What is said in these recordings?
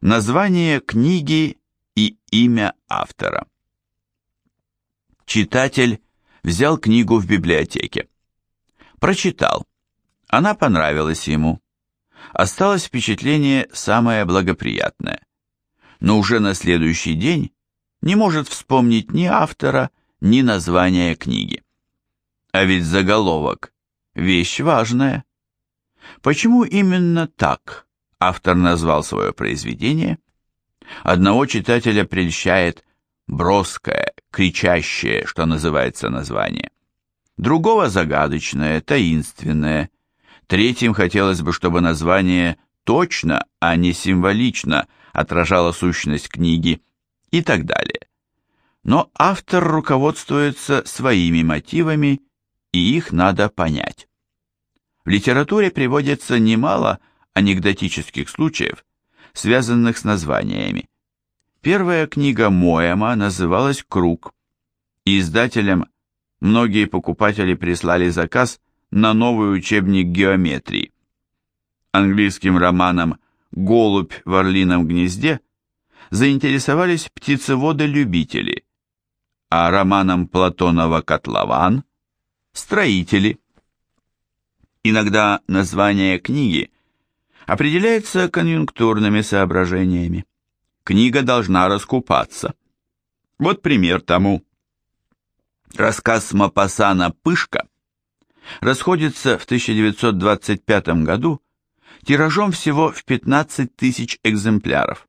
Название книги и имя автора. Читатель взял книгу в библиотеке. Прочитал. Она понравилась ему. Осталось впечатление самое благоприятное. Но уже на следующий день не может вспомнить ни автора, ни названия книги. А ведь заголовок – вещь важная. Почему именно так автор назвал свое произведение? Одного читателя прельщает броское, кричащее, что называется, название. Другого загадочное, таинственное. Третьим хотелось бы, чтобы название точно, а не символично отражало сущность книги и так далее. Но автор руководствуется своими мотивами, и их надо понять. В литературе приводится немало анекдотических случаев, связанных с названиями. Первая книга Моэма называлась «Круг», и издателям многие покупатели прислали заказ на новый учебник геометрии. Английским романом «Голубь в орлином гнезде» заинтересовались птицеводы-любители, а романом Платонова «Котлован» – строители. Иногда название книги определяется конъюнктурными соображениями книга должна раскупаться. Вот пример тому. Рассказ Мапасана «Пышка» расходится в 1925 году тиражом всего в 15 тысяч экземпляров.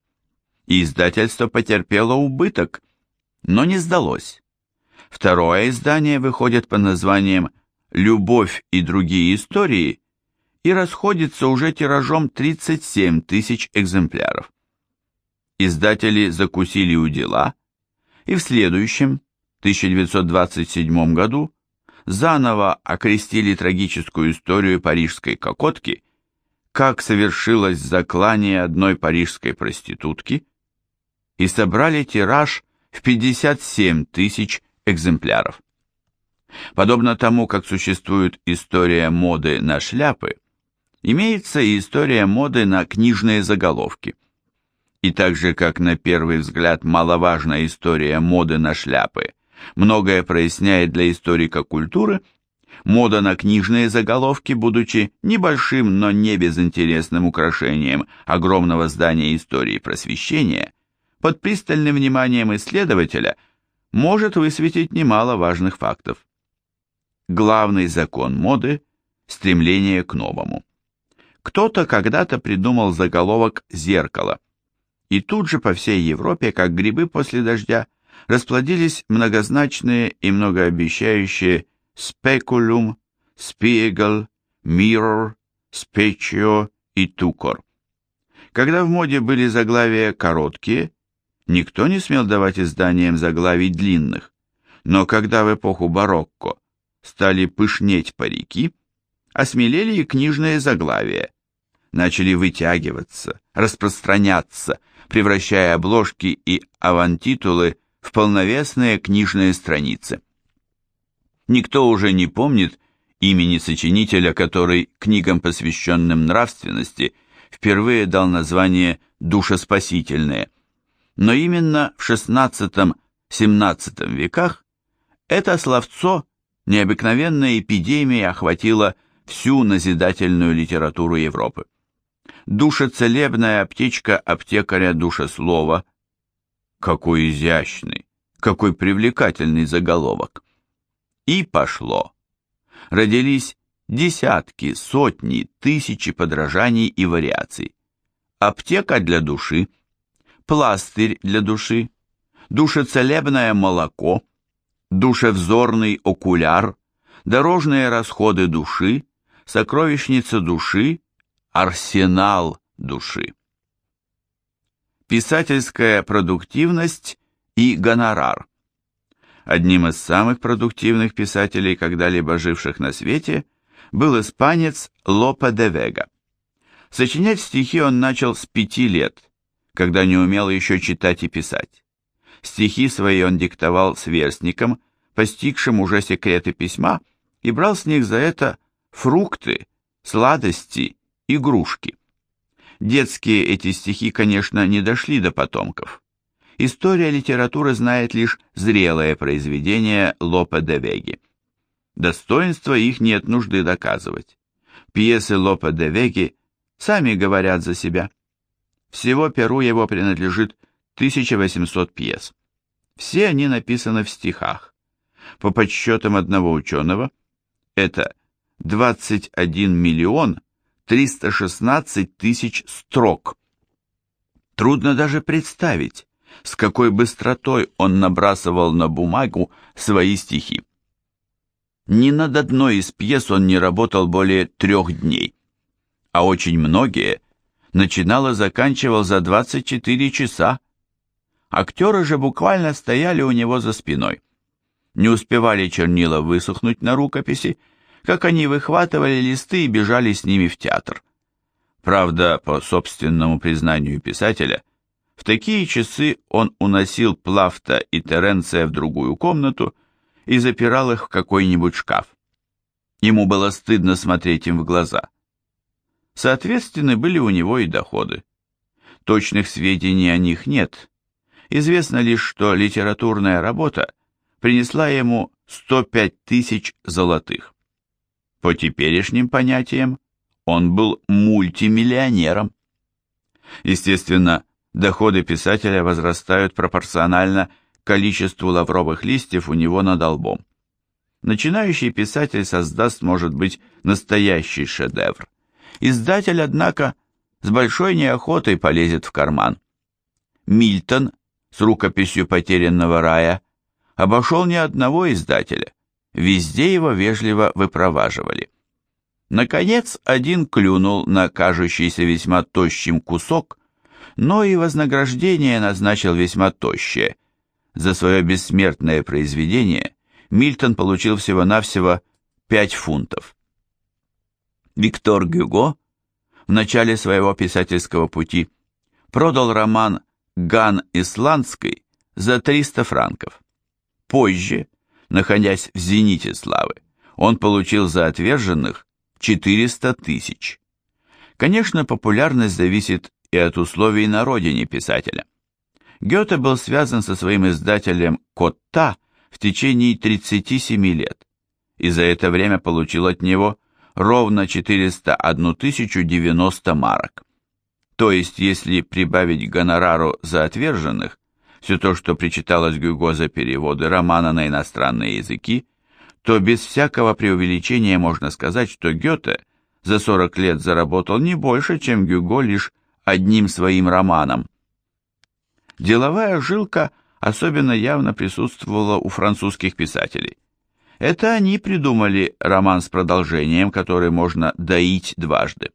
И издательство потерпело убыток, но не сдалось. Второе издание выходит по названием «Любовь и другие истории» и расходится уже тиражом 37 тысяч экземпляров издатели закусили у дела и в следующем, 1927 году, заново окрестили трагическую историю парижской кокотки, как совершилось заклание одной парижской проститутки, и собрали тираж в 57 тысяч экземпляров. Подобно тому, как существует история моды на шляпы, имеется и история моды на книжные заголовки – и так же, как на первый взгляд маловажная история моды на шляпы многое проясняет для историка культуры, мода на книжные заголовки, будучи небольшим, но не безинтересным украшением огромного здания истории просвещения, под пристальным вниманием исследователя может высветить немало важных фактов. Главный закон моды – стремление к новому. Кто-то когда-то придумал заголовок «зеркало», и тут же по всей Европе, как грибы после дождя, расплодились многозначные и многообещающие «спекулюм», «спиегл», «миррор», «спечио» и «тукор». Когда в моде были заглавия короткие, никто не смел давать изданиям заглавий длинных, но когда в эпоху барокко стали пышнеть парики, осмелели и книжные заглавия, начали вытягиваться, распространяться, превращая обложки и авантитулы в полновесные книжные страницы. Никто уже не помнит имени сочинителя, который книгам, посвященным нравственности, впервые дал название «душеспасительные». Но именно в XVI-XVII веках это словцо необыкновенной эпидемией охватило всю назидательную литературу Европы душецелебная аптечка аптекаря душеслова. Какой изящный, какой привлекательный заголовок. И пошло. Родились десятки, сотни, тысячи подражаний и вариаций. Аптека для души, пластырь для души, душецелебное молоко, душевзорный окуляр, дорожные расходы души, сокровищница души, арсенал души. Писательская продуктивность и гонорар. Одним из самых продуктивных писателей, когда-либо живших на свете, был испанец Лопе де Вега. Сочинять стихи он начал с пяти лет, когда не умел еще читать и писать. Стихи свои он диктовал сверстникам, постигшим уже секреты письма, и брал с них за это фрукты, сладости игрушки. Детские эти стихи, конечно, не дошли до потомков. История литературы знает лишь зрелое произведение Лопе де Веги. Достоинства их нет нужды доказывать. Пьесы Лопе де Веги сами говорят за себя. Всего Перу его принадлежит 1800 пьес. Все они написаны в стихах. По подсчетам одного ученого, это 21 миллион 316 тысяч строк. Трудно даже представить, с какой быстротой он набрасывал на бумагу свои стихи. Ни над одной из пьес он не работал более трех дней, а очень многие начинал и заканчивал за 24 часа. Актеры же буквально стояли у него за спиной. Не успевали чернила высохнуть на рукописи, как они выхватывали листы и бежали с ними в театр. Правда, по собственному признанию писателя, в такие часы он уносил Плафта и Теренция в другую комнату и запирал их в какой-нибудь шкаф. Ему было стыдно смотреть им в глаза. Соответственно, были у него и доходы. Точных сведений о них нет. Известно лишь, что литературная работа принесла ему 105 тысяч золотых. По теперешним понятиям, он был мультимиллионером. Естественно, доходы писателя возрастают пропорционально количеству лавровых листьев у него над лбом. Начинающий писатель создаст, может быть, настоящий шедевр. Издатель, однако, с большой неохотой полезет в карман. Мильтон с рукописью «Потерянного рая» обошел ни одного издателя, Везде его вежливо выпроваживали. Наконец, один клюнул на кажущийся весьма тощим кусок, но и вознаграждение назначил весьма тощее. За свое бессмертное произведение Мильтон получил всего-навсего 5 фунтов. Виктор Гюго в начале своего писательского пути продал роман «Ган Исландской» за 300 франков. Позже, находясь в зените славы, он получил за отверженных 400 тысяч. Конечно, популярность зависит и от условий на родине писателя. Гёте был связан со своим издателем Котта в течение 37 лет, и за это время получил от него ровно 401 тысячу 90 марок. То есть, если прибавить гонорару за отверженных, все то, что причиталось Гюго за переводы романа на иностранные языки, то без всякого преувеличения можно сказать, что Гёте за 40 лет заработал не больше, чем Гюго лишь одним своим романом. Деловая жилка особенно явно присутствовала у французских писателей. Это они придумали роман с продолжением, который можно доить дважды.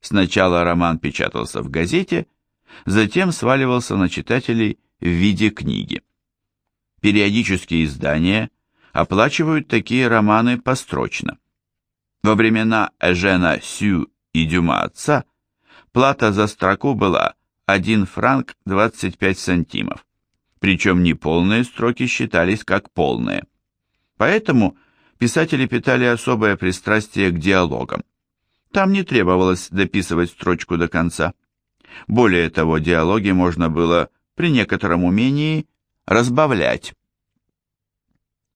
Сначала роман печатался в газете, затем сваливался на читателей в виде книги. Периодические издания оплачивают такие романы построчно. Во времена Эжена Сю и Дюма отца плата за строку была 1 франк 25 сантимов, причем неполные строки считались как полные. Поэтому писатели питали особое пристрастие к диалогам. Там не требовалось дописывать строчку до конца. Более того, диалоги можно было при некотором умении разбавлять.